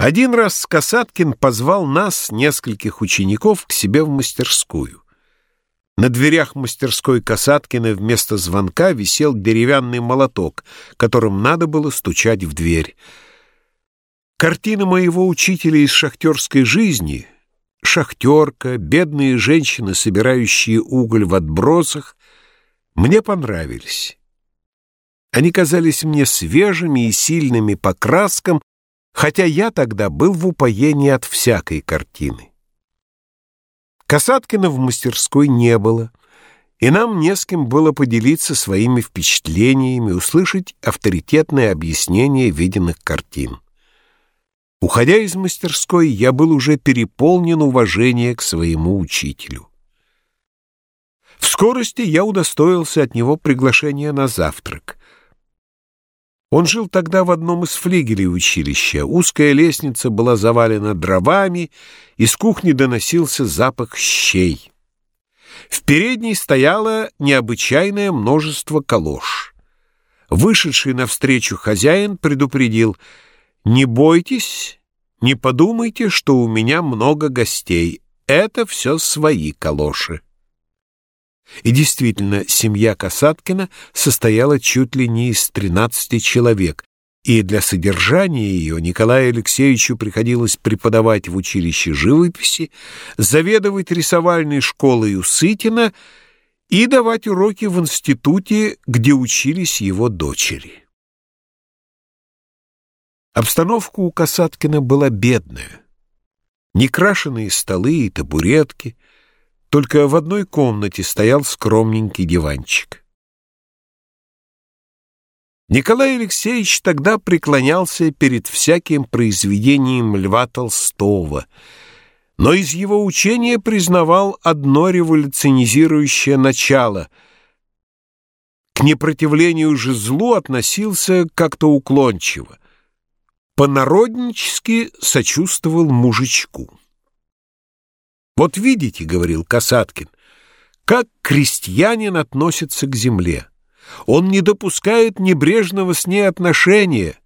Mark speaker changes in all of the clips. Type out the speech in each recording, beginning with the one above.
Speaker 1: Один раз Касаткин позвал нас, нескольких учеников, к себе в мастерскую. На дверях мастерской Касаткина вместо звонка висел деревянный молоток, которым надо было стучать в дверь. Картина моего учителя из шахтерской жизни, шахтерка, бедные женщины, собирающие уголь в отбросах, мне понравились. Они казались мне свежими и сильными по краскам, хотя я тогда был в упоении от всякой картины. Касаткина в мастерской не было, и нам не с кем было поделиться своими впечатлениями, услышать авторитетное объяснение виденных картин. Уходя из мастерской, я был уже переполнен уважения к своему учителю. В скорости я удостоился от него приглашения на завтрак. Он жил тогда в одном из флигелей училища. Узкая лестница была завалена дровами, из кухни доносился запах щей. В передней стояло необычайное множество калош. Вышедший навстречу хозяин предупредил «Не бойтесь, не подумайте, что у меня много гостей. Это все свои калоши». И действительно, семья Касаткина состояла чуть ли не из 13 человек, и для содержания ее Николаю Алексеевичу приходилось преподавать в училище живописи, заведовать рисовальной школой у Сытина и давать уроки в институте, где учились его дочери. Обстановка у Касаткина была бедная. Некрашенные столы и табуретки — только в одной комнате стоял скромненький диванчик. Николай Алексеевич тогда преклонялся перед всяким произведением Льва Толстого, но из его учения признавал одно революционизирующее начало. К непротивлению же злу относился как-то уклончиво. Понароднически сочувствовал мужичку. «Вот видите, — говорил Касаткин, — как крестьянин относится к земле. Он не допускает небрежного с ней отношения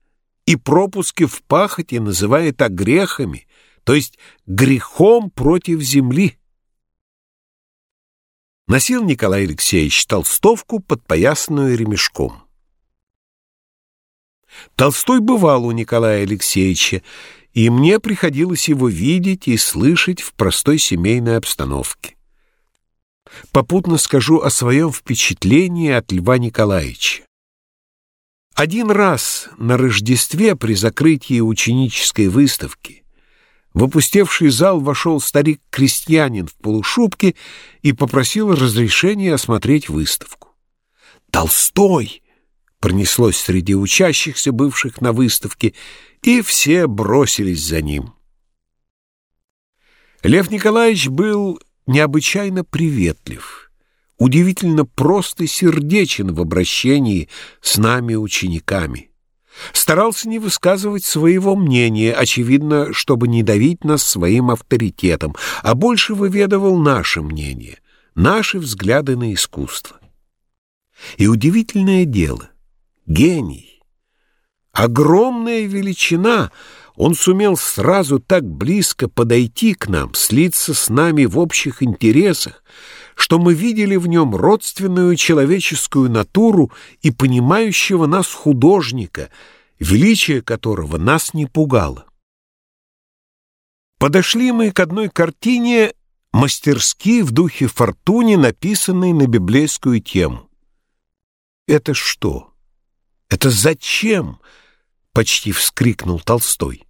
Speaker 1: и пропуски в пахоте называет огрехами, то есть грехом против земли». Носил Николай Алексеевич толстовку, подпоясанную ремешком. Толстой бывал у Николая Алексеевича, и мне приходилось его видеть и слышать в простой семейной обстановке. Попутно скажу о своем впечатлении от Льва Николаевича. Один раз на Рождестве при закрытии ученической выставки в опустевший зал вошел старик-крестьянин в полушубке и попросил разрешения осмотреть выставку. «Толстой!» пронеслось среди учащихся, бывших на выставке, и все бросились за ним. Лев Николаевич был необычайно приветлив, удивительно прост и сердечен в обращении с нами, учениками. Старался не высказывать своего мнения, очевидно, чтобы не давить нас своим авторитетом, а больше выведывал наше мнение, наши взгляды на искусство. И удивительное дело, гений. Огромная величина, он сумел сразу так близко подойти к нам, слиться с нами в общих интересах, что мы видели в нем родственную человеческую натуру и понимающего нас художника, величие которого нас не пугало. Подошли мы к одной картине мастерски в духе Фортуни, написанной на библейскую тему. Это что? «Это зачем?» — почти вскрикнул Толстой.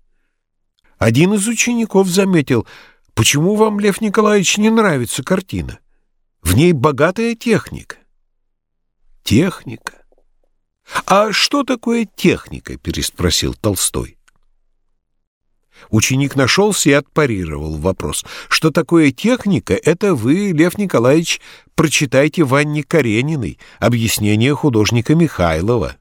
Speaker 1: Один из учеников заметил, «Почему вам, Лев Николаевич, не нравится картина? В ней богатая техника». «Техника?» «А что такое техника?» — переспросил Толстой. Ученик нашелся и отпарировал вопрос. Что такое техника, это вы, Лев Николаевич, прочитайте в Анне Карениной, объяснение художника Михайлова.